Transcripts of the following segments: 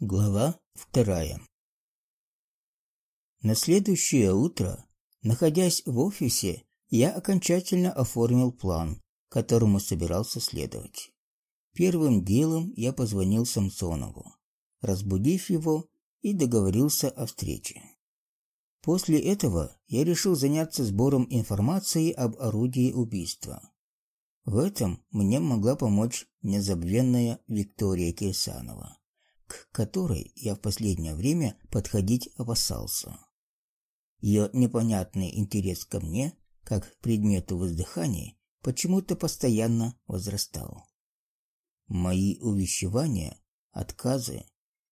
Глава вторая. На следующее утро, находясь в офисе, я окончательно оформил план, которому собирался следовать. Первым делом я позвонил Самсонову, разбудив его и договорился о встрече. После этого я решил заняться сбором информации об орудии убийства. В этом мне могла помочь незабвенная Виктория Кирсанова к которой я в последнее время подходить опасался. Ее непонятный интерес ко мне, как предмету воздыхания, почему-то постоянно возрастал. Мои увещевания, отказы,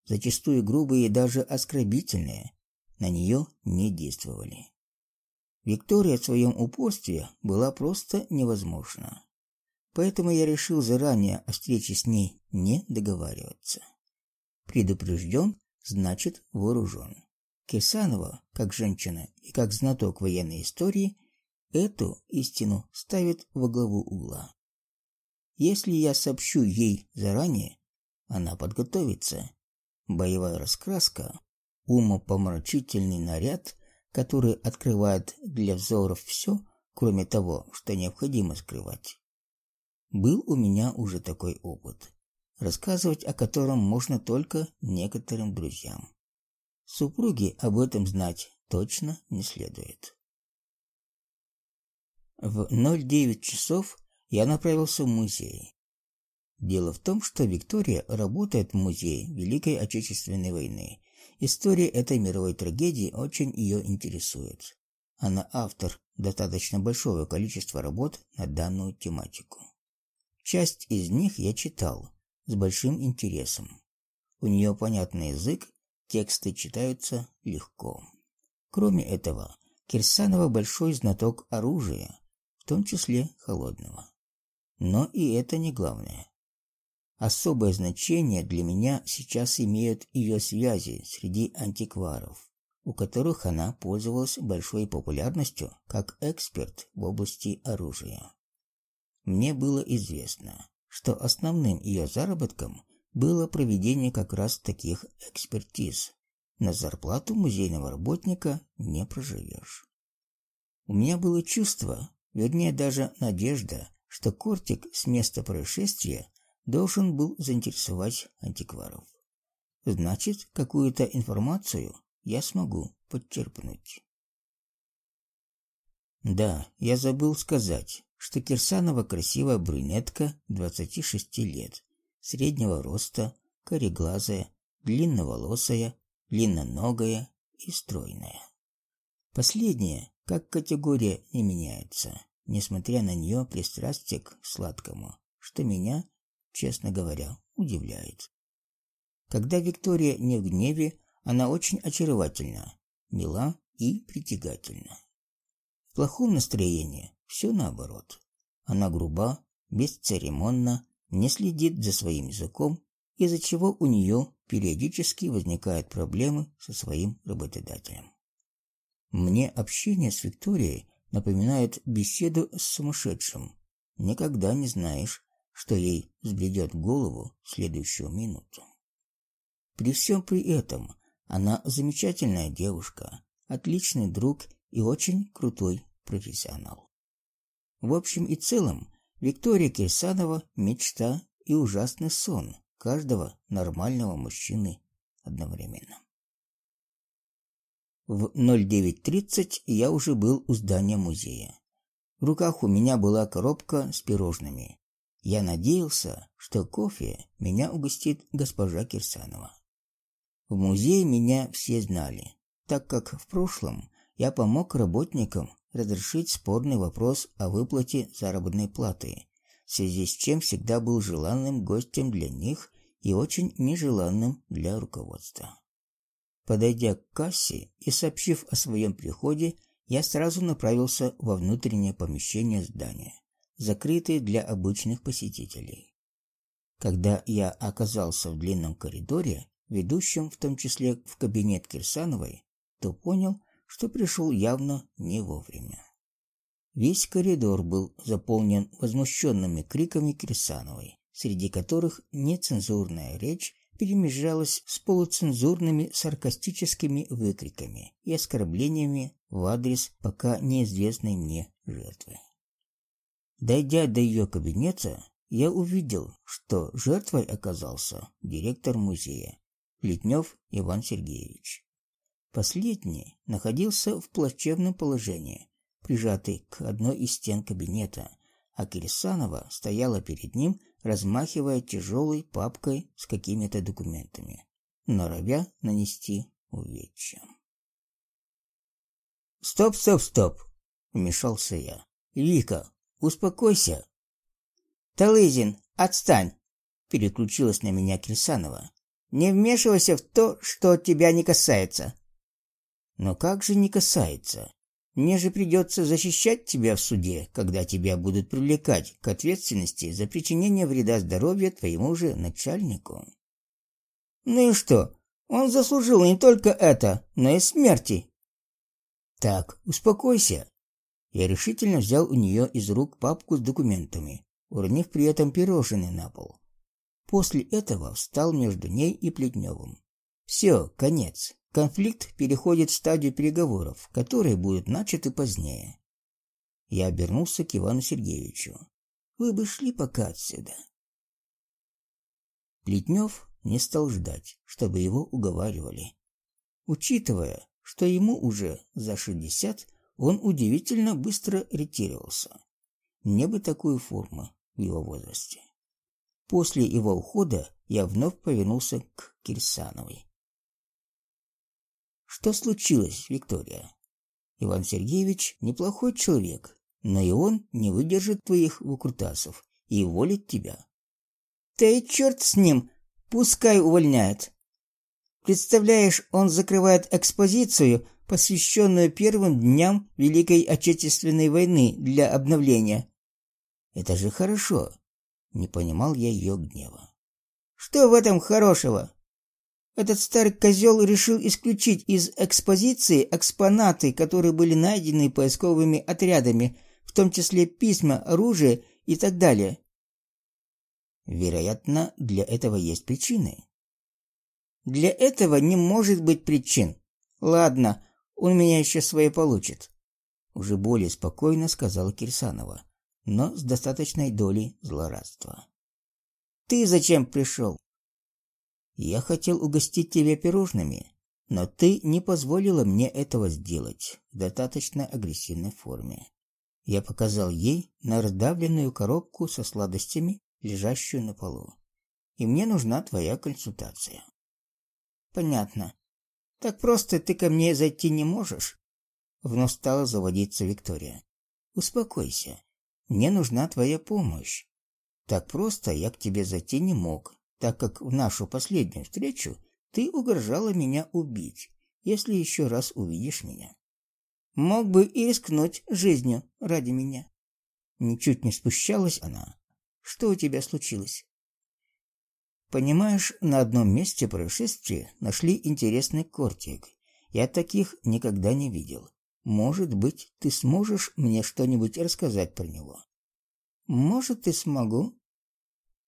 зачастую грубые и даже оскорбительные, на нее не действовали. Виктория в своем упорстве была просто невозможна. Поэтому я решил заранее о встрече с ней не договариваться. Предупрежден, значит вооружен. Кирсанова, как женщина и как знаток военной истории, эту истину ставит во главу угла. Если я сообщу ей заранее, она подготовится. Боевая раскраска, умопомрачительный наряд, который открывает для взоров все, кроме того, что необходимо скрывать. Был у меня уже такой опыт рассказывать о котором можно только некоторым друзьям. Супруги об этом знать точно не следует. В 09 часов я направился в музей. Дело в том, что Виктория работает в музее Великой Отечественной войны. История этой мировой трагедии очень ее интересует. Она автор достаточно большого количества работ на данную тематику. Часть из них я читал, с большим интересом. У нее понятный язык, тексты читаются легко. Кроме этого, Кирсанова большой знаток оружия, в том числе холодного. Но и это не главное. Особое значение для меня сейчас имеют ее связи среди антикваров, у которых она пользовалась большой популярностью как эксперт в области оружия. Мне было известно, что основным ее заработком было проведение как раз таких экспертиз. На зарплату музейного работника не проживешь. У меня было чувство, вернее даже надежда, что кортик с места происшествия должен был заинтересовать антикваров. Значит, какую-то информацию я смогу подчерпнуть. Да, я забыл сказать, что Кирсанова красивая брюнетка 26 лет, среднего роста, кореглазая, длинноволосая, длинноногая и стройная. Последняя, как категория, не меняется, несмотря на нее пристрастие к сладкому, что меня, честно говоря, удивляет. Когда Виктория не в гневе, она очень очаровательна, мила и притягательна. В плохом настроении все наоборот. Она груба, бесцеремонна, не следит за своим языком, из-за чего у нее периодически возникают проблемы со своим работодателем. Мне общение с Викторией напоминает беседу с сумасшедшим. Никогда не знаешь, что ей взбредет голову в следующую минуту. При всем при этом она замечательная девушка, отличный друг и очень крутой профессионал. В общем и целом, Виктория Кирсанова – мечта и ужасный сон каждого нормального мужчины одновременно. В 09.30 я уже был у здания музея. В руках у меня была коробка с пирожными. Я надеялся, что кофе меня угостит госпожа Кирсанова. В музее меня все знали, так как в прошлом я помог работникам разрешить спорный вопрос о выплате заработной платы, в связи с чем всегда был желанным гостем для них и очень нежеланным для руководства. Подойдя к кассе и сообщив о своем приходе, я сразу направился во внутреннее помещение здания, закрытое для обычных посетителей. Когда я оказался в длинном коридоре, ведущем в том числе в кабинет Кирсановой, то понял, что пришел явно не вовремя. Весь коридор был заполнен возмущенными криками Кирсановой, среди которых нецензурная речь перемежалась с полуцензурными саркастическими выкриками и оскорблениями в адрес пока неизвестной мне жертвы. Дойдя до ее кабинета, я увидел, что жертвой оказался директор музея Плетнев Иван Сергеевич. Последний находился в плачевном положении, прижатый к одной из стен кабинета, а Кирсанова стояла перед ним, размахивая тяжелой папкой с какими-то документами, норовя нанести увечья. «Стоп, стоп, стоп!» — вмешался я. «Вика, успокойся!» «Талызин, отстань!» — переключилась на меня Кирсанова. «Не вмешивайся в то, что тебя не касается». «Но как же не касается? Мне же придется защищать тебя в суде, когда тебя будут привлекать к ответственности за причинение вреда здоровью твоему же начальнику. Ну и что? Он заслужил не только это, но и смерти. Так, успокойся. Я решительно взял у нее из рук папку с документами, уронив при этом пирожные на пол. После этого встал между ней и Плетневым. Все, конец. Конфликт переходит в стадию переговоров, которые будут начаты позднее. Я обернулся к Ивану Сергеевичу. Вы бы шли пока отсюда. Плетнев не стал ждать, чтобы его уговаривали. Учитывая, что ему уже за шестьдесят, он удивительно быстро ретировался. Мне бы такую форму в его возрасте. После его ухода я вновь повернулся к Кирсановой. Что случилось, Виктория? Иван Сергеевич неплохой человек, но и он не выдержит твоих выкрутасов и уволит тебя. Да и черт с ним, пускай увольняет. Представляешь, он закрывает экспозицию, посвященную первым дням Великой Отечественной войны для обновления. Это же хорошо. Не понимал я ее гнева. Что в этом хорошего? Этот старый козел решил исключить из экспозиции экспонаты, которые были найдены поисковыми отрядами, в том числе письма, оружие и так далее. Вероятно, для этого есть причины. Для этого не может быть причин. Ладно, он меня еще свои получит. Уже более спокойно сказала Кирсанова, но с достаточной долей злорадства. Ты зачем пришел? Я хотел угостить тебя пирожными, но ты не позволила мне этого сделать в достаточно агрессивной форме. Я показал ей на раздавленную коробку со сладостями, лежащую на полу. И мне нужна твоя консультация. Понятно. Так просто ты ко мне зайти не можешь? Вновь стала заводиться Виктория. Успокойся. Мне нужна твоя помощь. Так просто я к тебе зайти не мог, так как в нашу последнюю встречу ты угрожала меня убить, если еще раз увидишь меня. Мог бы и рискнуть жизнью ради меня. Ничуть не спущалась она. Что у тебя случилось? Понимаешь, на одном месте происшествия нашли интересный кортик. Я таких никогда не видел. Может быть, ты сможешь мне что-нибудь рассказать про него? Может, и смогу.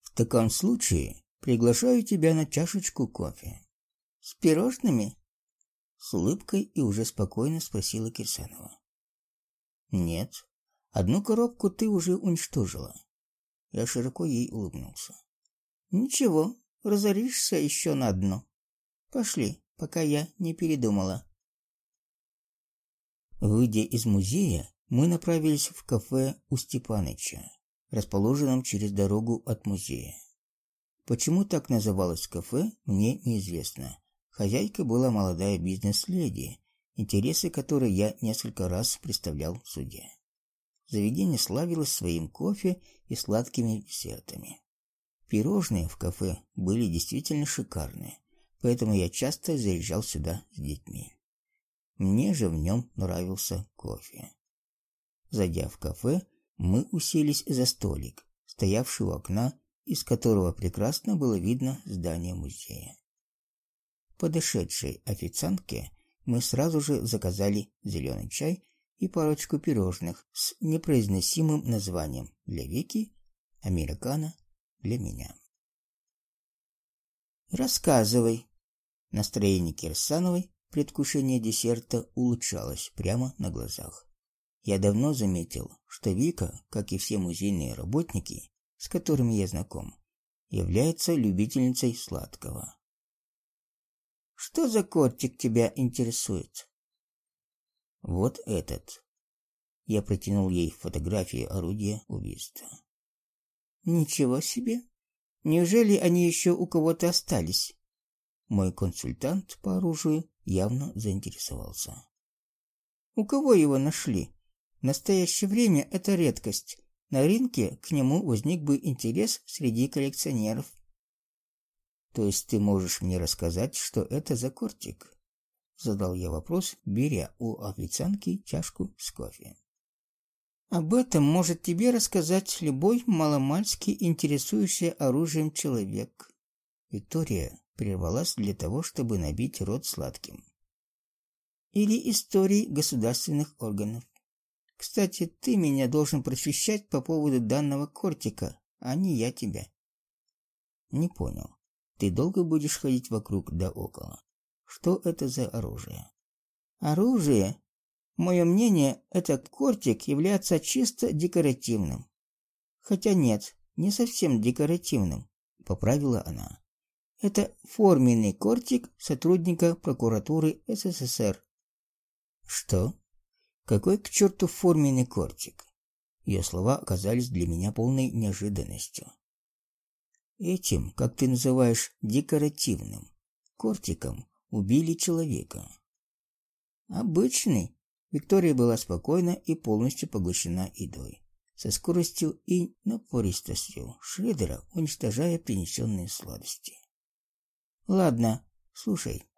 В таком случае Приглашаю тебя на чашечку кофе. С пирожными? С улыбкой и уже спокойно спросила Кирсанова. Нет, одну коробку ты уже уничтожила. Я широко ей улыбнулся. Ничего, разоришься еще на одно. Пошли, пока я не передумала. Выйдя из музея, мы направились в кафе у Степаныча, расположенном через дорогу от музея. Почему так называлось кафе, мне неизвестно. Хозяйка была молодая бизнес-леди, интересы которой я несколько раз представлял в суде. Заведение славилось своим кофе и сладкими десертами. Пирожные в кафе были действительно шикарные, поэтому я часто заезжал сюда с детьми. Мне же в нем нравился кофе. Зайдя в кафе, мы уселись за столик, стоявший у окна из которого прекрасно было видно здание музея. Подошедшей официантке мы сразу же заказали зеленый чай и парочку пирожных с непроизносимым названием для Вики, американо для меня. Рассказывай. Настроение Кирсановой предвкушение десерта улучшалось прямо на глазах. Я давно заметил, что Вика, как и все музейные работники, с которыми я знаком, является любительницей сладкого. Что за кортик тебя интересует? Вот этот. Я протянул ей фотографию орудия убийства. Ничего себе. Неужели они еще у кого-то остались? Мой консультант по оружию явно заинтересовался. У кого его нашли? В настоящее время это редкость. На рынке к нему возник бы интерес среди коллекционеров. То есть ты можешь мне рассказать, что это за кортик? Задал я вопрос, беря у официантки чашку с кофе. Об этом может тебе рассказать любой маломальски интересующийся оружием человек. Виктория прервалась для того, чтобы набить рот сладким. Или истории государственных органов. Кстати, ты меня должен просвещать по поводу данного кортика, а не я тебя. Не понял. Ты долго будешь ходить вокруг да около? Что это за оружие? Оружие Мое мнение, этот кортик является чисто декоративным. Хотя нет, не совсем декоративным, поправила она. Это форменный кортик сотрудника прокуратуры СССР. Что? Какой к черту форменный кортик? Ее слова оказались для меня полной неожиданностью. Этим, как ты называешь, декоративным кортиком убили человека. Обычный, Виктория была спокойна и полностью поглощена едой, со скоростью и напористостью Шредера, уничтожая принесенные сладости. Ладно, слушай.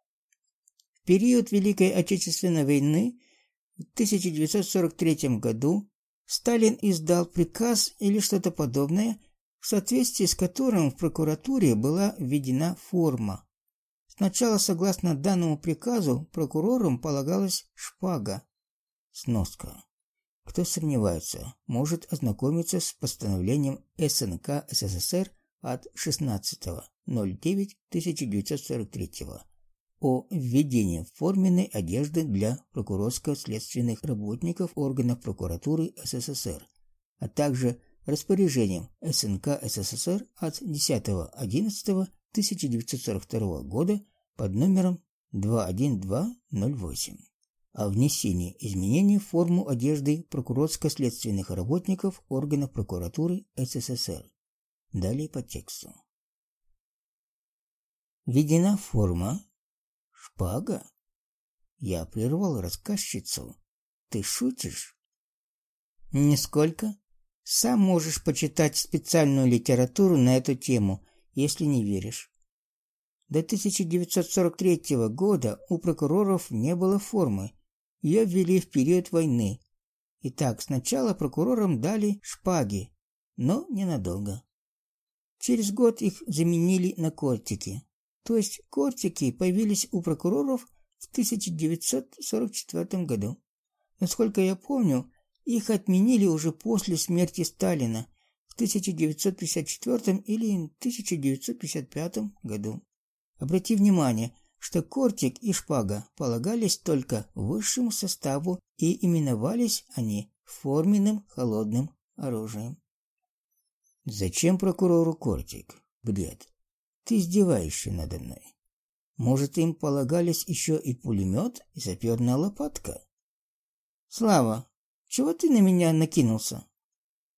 В период Великой Отечественной войны в 1943 году Сталин издал приказ или что-то подобное, в соответствии с которым в прокуратуре была введена форма. Сначала, согласно данному приказу, прокурорам полагалась шпага, Сноска. Кто сомневается, может ознакомиться с постановлением СНК СССР от 16.09.1943 о введении форменной одежды для прокурорско-следственных работников органов прокуратуры СССР, а также распоряжением СНК СССР от 10.11.1942 года под номером 21208 о внесении изменений в форму одежды прокурорско-следственных работников органов прокуратуры СССР. Далее по тексту. Введена форма шпага. Я прервал рассказчицу. Ты шутишь? Нисколько. Сам можешь почитать специальную литературу на эту тему, если не веришь. До 1943 года у прокуроров не было формы, ее ввели в период войны. Итак, сначала прокурорам дали шпаги, но ненадолго. Через год их заменили на кортики. То есть кортики появились у прокуроров в 1944 году. Насколько я помню, их отменили уже после смерти Сталина в 1954 или 1955 году. Обрати внимание, что кортик и шпага полагались только высшему составу и именовались они форменным холодным оружием. Зачем прокурору кортик? Бред. Ты издеваешься надо мной. Может, им полагались еще и пулемет и саперная лопатка? Слава, чего ты на меня накинулся?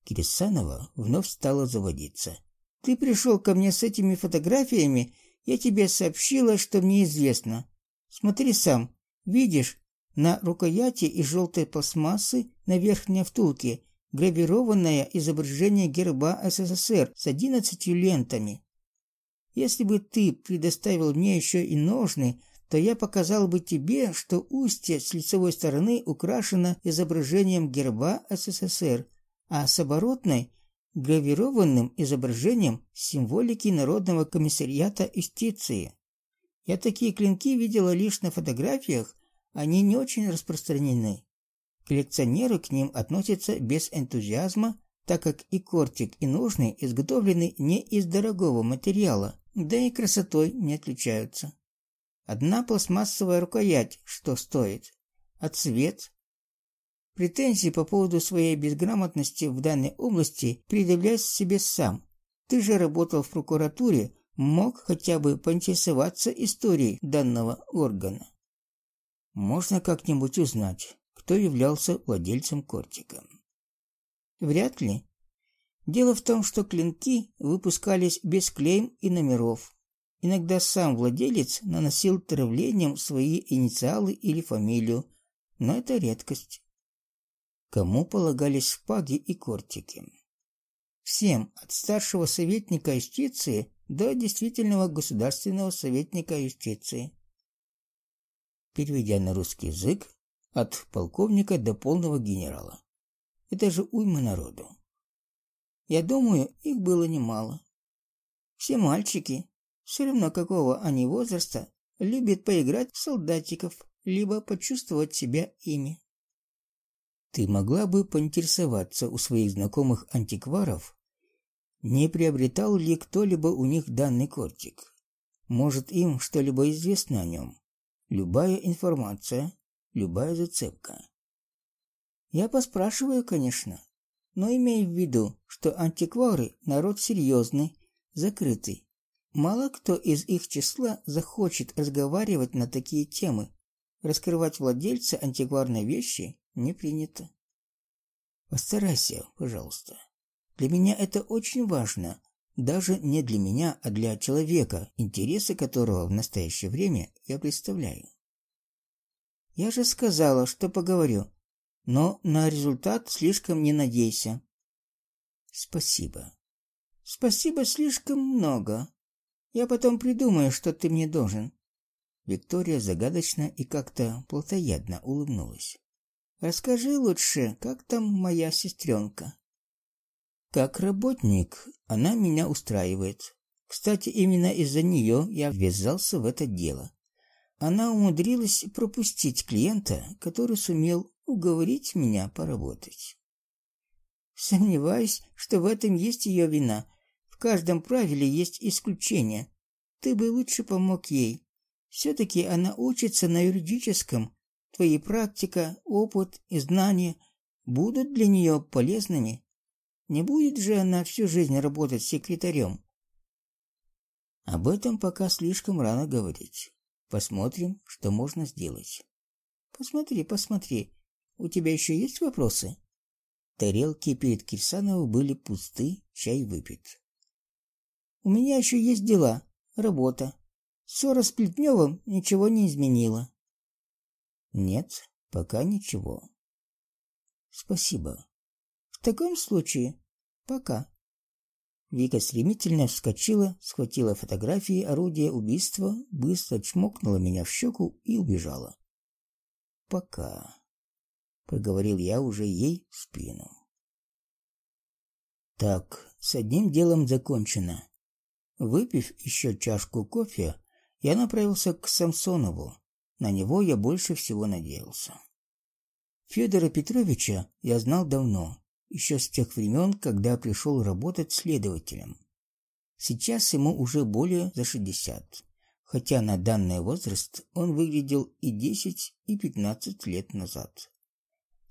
Кирсанова вновь стала заводиться. Ты пришел ко мне с этими фотографиями я тебе сообщила, что мне известно. Смотри сам. Видишь, на рукояти из желтой пластмассы на верхней втулке гравированное изображение герба СССР с одиннадцатью лентами. Если бы ты предоставил мне еще и ножны, то я показал бы тебе, что устье с лицевой стороны украшено изображением герба СССР, а с оборотной гравированным изображением символики Народного комиссариата юстиции. Я такие клинки видела лишь на фотографиях, они не очень распространены. Коллекционеры к ним относятся без энтузиазма, так как и кортик, и ножны изготовлены не из дорогого материала, да и красотой не отличаются. Одна пластмассовая рукоять что стоит, а цвет? Претензии по поводу своей безграмотности в данной области предъявляешь себе сам. Ты же работал в прокуратуре, мог хотя бы поинтересоваться историей данного органа. Можно как-нибудь узнать, кто являлся владельцем кортика. Вряд ли. Дело в том, что клинки выпускались без клейм и номеров. Иногда сам владелец наносил травлением свои инициалы или фамилию, но это редкость. Кому полагались шпаги и кортики? Всем, от старшего советника юстиции до действительного государственного советника юстиции. Переведя на русский язык, от полковника до полного генерала. Это же уйма народу. Я думаю, их было немало. Все мальчики, все равно какого они возраста, любят поиграть в солдатиков, либо почувствовать себя ими. Ты могла бы поинтересоваться у своих знакомых антикваров, не приобретал ли кто-либо у них данный кортик? Может, им что-либо известно о нем? Любая информация, любая зацепка. Я поспрашиваю, конечно, но имея в виду, что антиквары народ серьезный, закрытый. Мало кто из их числа захочет разговаривать на такие темы. Раскрывать владельца антикварной вещи не принято. Постарайся, пожалуйста. Для меня это очень важно. Даже не для меня, а для человека, интересы которого в настоящее время я представляю. Я же сказала, что поговорю, но на результат слишком не надейся. Спасибо. Спасибо слишком много. Я потом придумаю, что ты мне должен. Виктория загадочно и как-то плотоядно улыбнулась. Расскажи лучше, как там моя сестренка?» Как работник, она меня устраивает. Кстати, именно из-за нее я ввязался в это дело. Она умудрилась пропустить клиента, который сумел уговорить меня поработать. Сомневаюсь, что в этом есть ее вина. В каждом правиле есть исключение. Ты бы лучше помог ей. Все-таки она учится на юридическом. Твои практика, опыт и знания будут для нее полезными. Не будет же она всю жизнь работать секретарем. Об этом пока слишком рано говорить. Посмотрим, что можно сделать. Посмотри, посмотри. У тебя еще есть вопросы? Тарелки перед Кирсановой были пусты, чай выпит. У меня еще есть дела, работа. Ссора с Плетневым ничего не изменила. Нет, пока ничего. Спасибо. В таком случае, пока. Вика стремительно вскочила, схватила фотографии орудия убийства, быстро чмокнула меня в щеку и убежала. Пока, проговорил я уже ей в спину. Так, с одним делом закончено. Выпив еще чашку кофе, я направился к Самсонову. На него я больше всего надеялся. Федора Петровича я знал давно, еще с тех времен, когда пришел работать следователем. Сейчас ему уже более за 60, хотя на данный возраст он выглядел и 10, и 15 лет назад.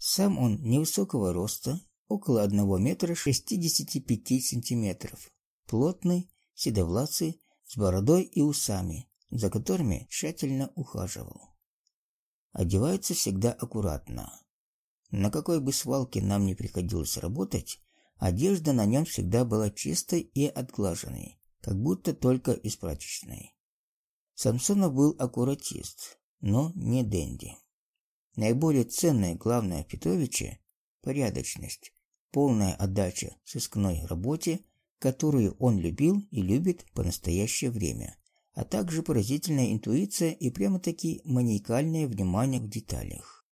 Сам он невысокого роста, около 1 метра 65 сантиметров, плотный, седовласый, с бородой и усами, за которыми тщательно ухаживал. Одевается всегда аккуратно, на какой бы свалке нам ни приходилось работать, одежда на нем всегда была чистой и отглаженной, как будто только из прачечной. Самсонов был аккуратист, но не денди. Наиболее ценное главное Петровича порядочность, полная отдача сыскной работе, которую он любил и любит по настоящее время, а также поразительная интуиция и прямо-таки маниакальное внимание в деталях.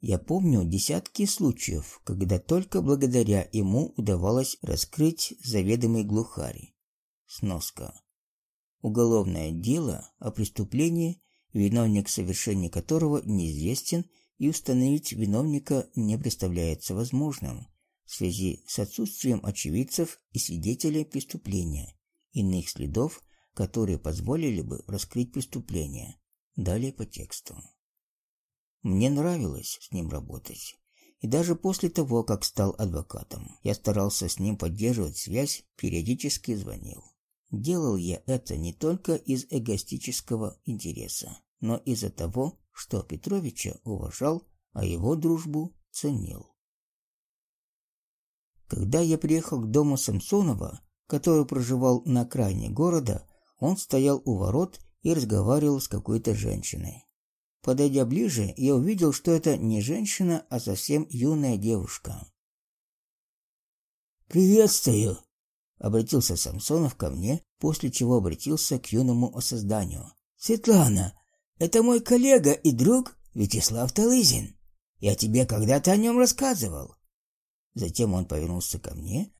Я помню десятки случаев, когда только благодаря ему удавалось раскрыть заведомый глухарь. Сноска. Уголовное дело о преступлении, виновник совершения которого неизвестен и установить виновника не представляется возможным в связи с отсутствием очевидцев и свидетелей преступления, иных следов, которые позволили бы раскрыть преступление. Далее по тексту. Мне нравилось с ним работать. И даже после того, как стал адвокатом, я старался с ним поддерживать связь, периодически звонил. Делал я это не только из эгоистического интереса, но из-за того, что Петровича уважал, а его дружбу ценил. Когда я приехал к дому Самсонова, который проживал на окраине города, он стоял у ворот и разговаривал с какой-то женщиной. Подойдя ближе, я увидел, что это не женщина, а совсем юная девушка. «Приветствую!» — обратился Самсонов ко мне, после чего обратился к юному созданию. «Светлана, это мой коллега и друг Вячеслав Талызин. Я тебе когда-то о нем рассказывал». Затем он повернулся ко мне.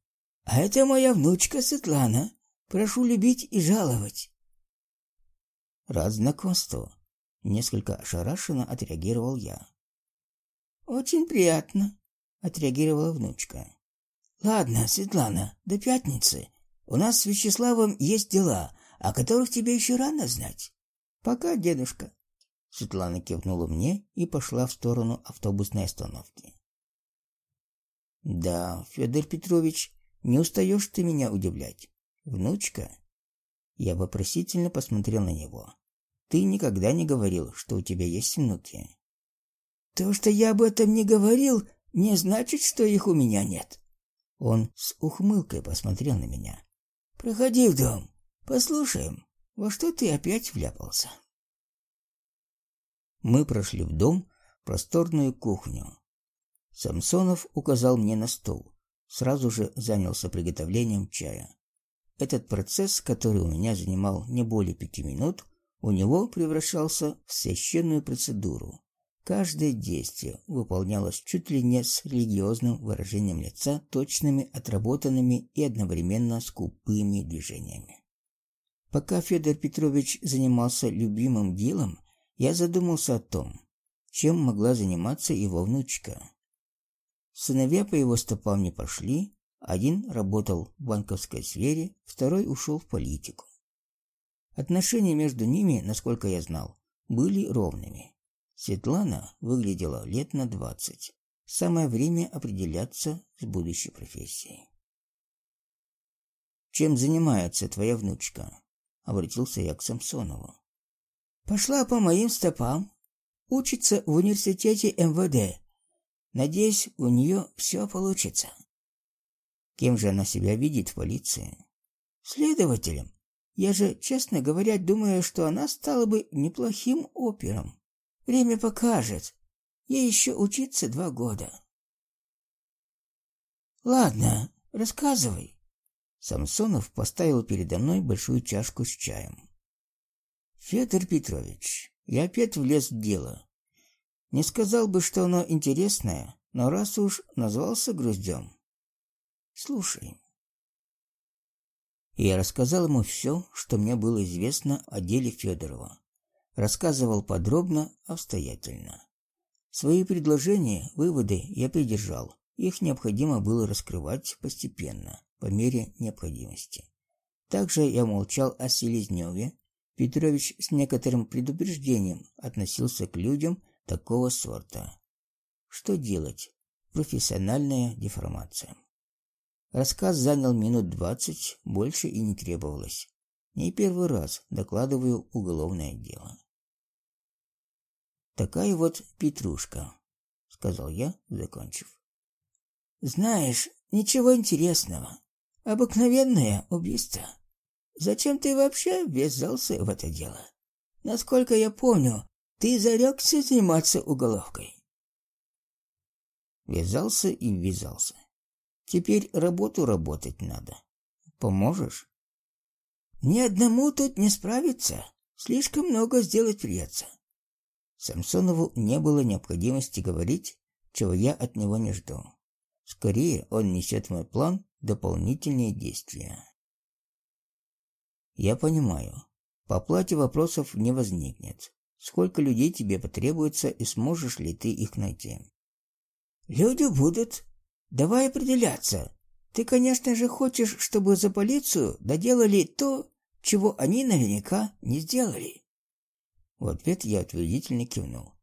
«А это моя внучка Светлана. Прошу любить и жаловать». Рад знакомству. Несколько ошарашенно отреагировал я. Очень приятно, отреагировала внучка. Ладно, Светлана, до пятницы. У нас с Вячеславом есть дела, о которых тебе еще рано знать. Пока, дедушка. Светлана кивнула мне и пошла в сторону автобусной остановки. Да, Федор Петрович, не устаешь ты меня удивлять. Внучка? Я вопросительно посмотрел на него. Ты никогда не говорил, что у тебя есть внуки. То, что я об этом не говорил, не значит, что их у меня нет. Он с ухмылкой посмотрел на меня. Проходи в дом, послушаем, во что ты опять вляпался. Мы прошли в дом, просторную кухню. Самсонов указал мне на стол. Сразу же занялся приготовлением чая. Этот процесс, который у меня занимал не более пяти минут, у него превращался в священную процедуру. Каждое действие выполнялось чуть ли не с религиозным выражением лица, точными, отработанными и одновременно скупыми движениями. Пока Федор Петрович занимался любимым делом, я задумался о том, чем могла заниматься его внучка. Сыновья по его стопам не пошли, один работал в банковской сфере, второй ушел в политику. Отношения между ними, насколько я знал, были ровными. Светлана выглядела лет на двадцать. Самое время определяться с будущей профессией. Чем занимается твоя внучка? Обратился я к Самсонову. Пошла по моим стопам, учится в университете МВД. Надеюсь, у нее все получится. Кем же она себя видит в полиции? Следователем. Я же, честно говоря, думаю, что она стала бы неплохим опером. Время покажет. Ей еще учиться два года. Ладно, рассказывай. Самсонов поставил передо мной большую чашку с чаем. Федор Петрович, я опять влез в дело. Не сказал бы, что оно интересное, но раз уж назвался груздем. Слушай. Я рассказал ему все, что мне было известно о деле Федорова. Рассказывал подробно, обстоятельно. Свои предложения, выводы я придержал. Их необходимо было раскрывать постепенно, по мере необходимости. Также я молчал о Селезневе. Петрович с некоторым предупреждением относился к людям такого сорта. Что делать? Профессиональная деформация. Рассказ занял минут двадцать, больше и не требовалось. Не первый раз докладываю уголовное дело. Такая вот Петрушка, сказал я, закончив. Знаешь, ничего интересного. Обыкновенное убийство. Зачем ты вообще ввязался в это дело? Насколько я помню, ты зарекся заниматься уголовкой. Ввязался и ввязался. Теперь работу работать надо. Поможешь? Ни одному тут не справиться. Слишком много сделать придется. Самсонову не было необходимости говорить, чего я от него не жду. Скорее, он несет мой план дополнительные действия. Я понимаю. По оплате вопросов не возникнет. Сколько людей тебе потребуется и сможешь ли ты их найти? Люди будут, Давай определяться. Ты, конечно же, хочешь, чтобы за полицию доделали то, чего они наверняка не сделали. В ответ я утвердительно кивнул.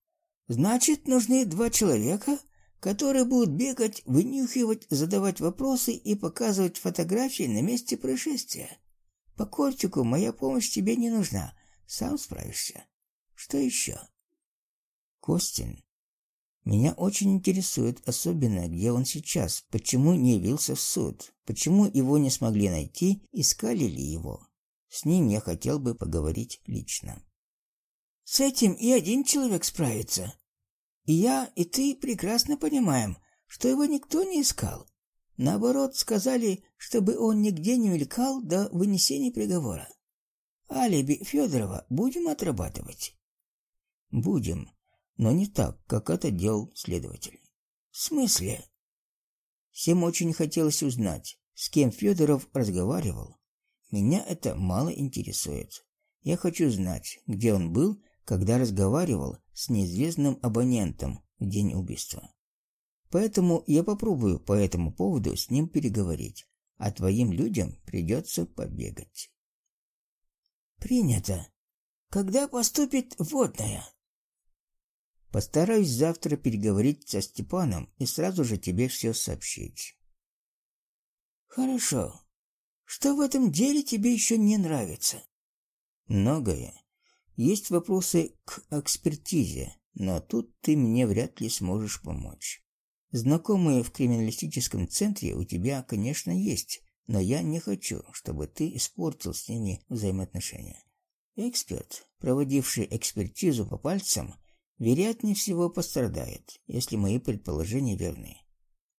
Значит, нужны два человека, которые будут бегать, вынюхивать, задавать вопросы и показывать фотографии на месте происшествия. По кортику моя помощь тебе не нужна, сам справишься. Что еще? Костин. Меня очень интересует особенно, где он сейчас, почему не явился в суд, почему его не смогли найти, искали ли его. С ним я хотел бы поговорить лично. С этим и один человек справится. И я, и ты прекрасно понимаем, что его никто не искал. Наоборот, сказали, чтобы он нигде не мелькал до вынесения приговора. Алиби Федорова будем отрабатывать. Будем, но не так, как это делал следователь. В смысле? Всем очень хотелось узнать, с кем Федоров разговаривал. Меня это мало интересует. Я хочу знать, где он был когда разговаривал с неизвестным абонентом в день убийства. Поэтому я попробую по этому поводу с ним переговорить, а твоим людям придется побегать. Принято. Когда поступит водная? Постараюсь завтра переговорить со Степаном и сразу же тебе все сообщить. Хорошо. Что в этом деле тебе еще не нравится? Многое. Есть вопросы к экспертизе, но тут ты мне вряд ли сможешь помочь. Знакомые в криминалистическом центре у тебя, конечно, есть, но я не хочу, чтобы ты испортил с ними взаимоотношения. Эксперт, проводивший экспертизу по пальцам, вероятнее всего пострадает, если мои предположения верны.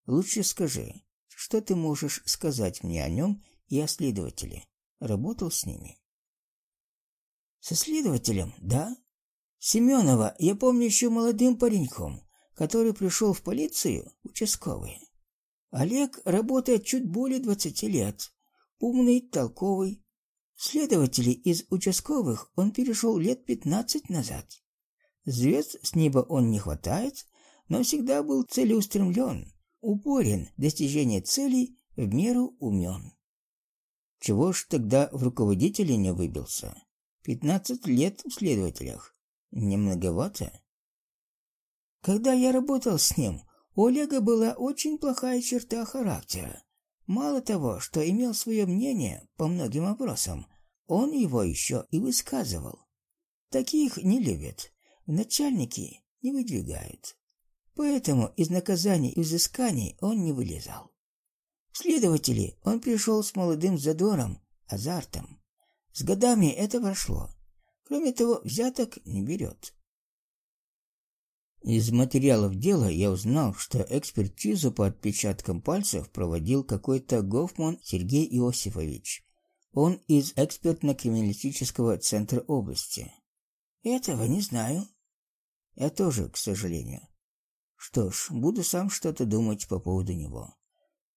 Лучше скажи, что ты можешь сказать мне о нем и о следователе? Работал с ними? Со следователем, да? Семенова я помню еще молодым пареньком, который пришел в полицию, участковый. Олег работает чуть более двадцати лет. Умный, толковый. Следователей из участковых он перешел лет пятнадцать назад. Звезд с неба он не хватает, но всегда был целеустремлен, упорен в достижении целей, в меру умен. Чего ж тогда в руководители не выбился? Пятнадцать лет в следователях. Не многовато? Когда я работал с ним, у Олега была очень плохая черта характера. Мало того, что имел свое мнение по многим вопросам, он его еще и высказывал. Таких не любят, начальники не выдвигают. Поэтому из наказаний и взысканий он не вылезал. Следователи он пришел с молодым задором, азартом. С годами это прошло. Кроме того, взяток не берет. Из материалов дела я узнал, что экспертизу по отпечаткам пальцев проводил какой-то Гофман Сергей Иосифович. Он из экспертно-криминалистического центра области. Этого не знаю. Я тоже, к сожалению. Что ж, буду сам что-то думать по поводу него.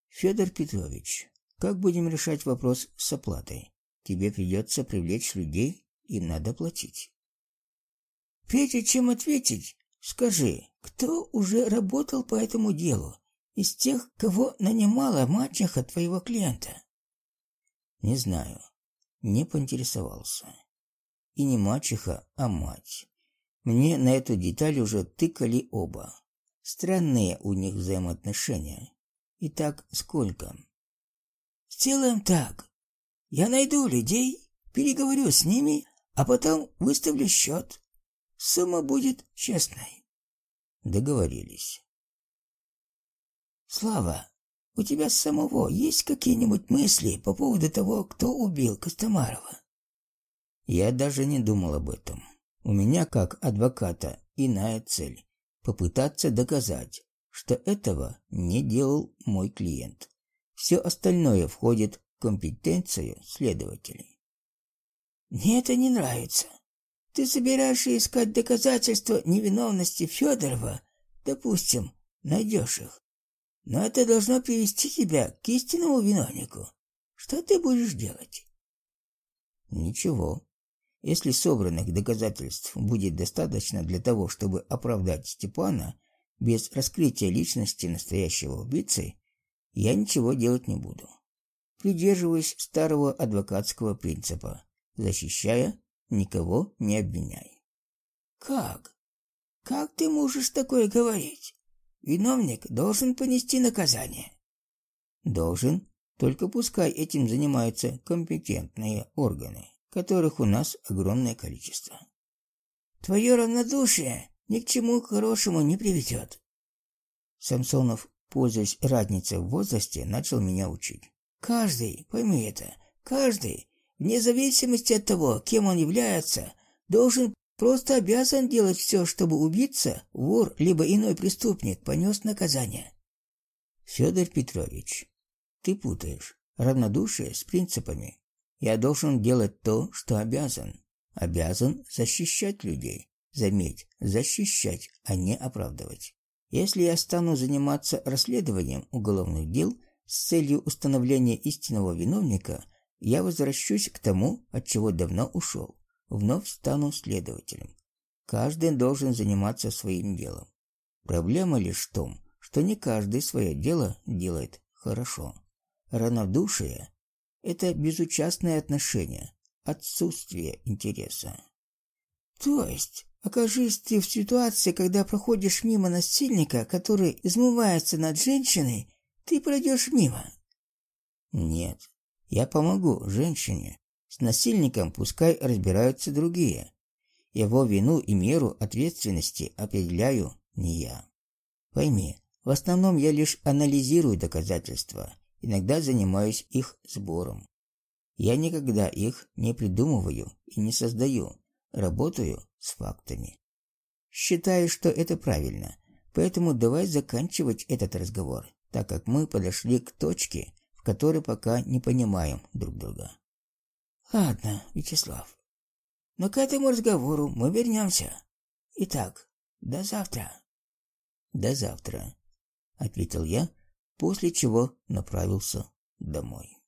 Федор Петрович, как будем решать вопрос с оплатой? Тебе придется привлечь людей, им надо платить. Прежде чем ответить, скажи, кто уже работал по этому делу из тех, кого нанимала мачеха твоего клиента? Не знаю, не поинтересовался. И не мачеха, а мать. Мне на эту деталь уже тыкали оба. Странные у них взаимоотношения. Итак, сколько? Сделаем так. Я найду людей, переговорю с ними, а потом выставлю счет. Сумма будет честной. Договорились. Слава, у тебя самого есть какие-нибудь мысли по поводу того, кто убил Костомарова? Я даже не думал об этом. У меня, как адвоката, иная цель попытаться доказать, что этого не делал мой клиент. Все остальное входит компетенцию следователей. Мне это не нравится. Ты собираешься искать доказательства невиновности Федорова, допустим, найдешь их. Но это должно привести тебя к истинному виновнику. Что ты будешь делать? Ничего. Если собранных доказательств будет достаточно для того, чтобы оправдать Степана без раскрытия личности настоящего убийцы, я ничего делать не буду придерживаясь старого адвокатского принципа защищая, никого не обвиняй. Как? Как ты можешь такое говорить? Виновник должен понести наказание. Должен, только пускай этим занимаются компетентные органы, которых у нас огромное количество. Твое равнодушие ни к чему хорошему не приведет. Самсонов, пользуясь разницей в возрасте, начал меня учить. Каждый, пойми это, каждый, вне зависимости от того, кем он является, должен просто обязан делать все, чтобы убийца, вор либо иной преступник понес наказание. Федор Петрович, ты путаешь равнодушие с принципами. Я должен делать то, что обязан. Обязан защищать людей. Заметь, защищать, а не оправдывать. Если я стану заниматься расследованием уголовных дел с целью установления истинного виновника, я возвращусь к тому, от чего давно ушел. Вновь стану следователем. Каждый должен заниматься своим делом. Проблема лишь в том, что не каждый свое дело делает хорошо. Равнодушие – это безучастное отношение, отсутствие интереса. То есть, окажись ты в ситуации, когда проходишь мимо насильника, который измывается над женщиной, ты пройдешь мимо? Нет, я помогу женщине. С насильником пускай разбираются другие. Его вину и меру ответственности определяю не я. Пойми, в основном я лишь анализирую доказательства, иногда занимаюсь их сбором. Я никогда их не придумываю и не создаю, работаю с фактами. Считаю, что это правильно, поэтому давай заканчивать этот разговор, так как мы подошли к точке, в которой пока не понимаем друг друга. Ладно, Вячеслав. Но к этому разговору мы вернемся. Итак, до завтра. До завтра, ответил я, после чего направился домой.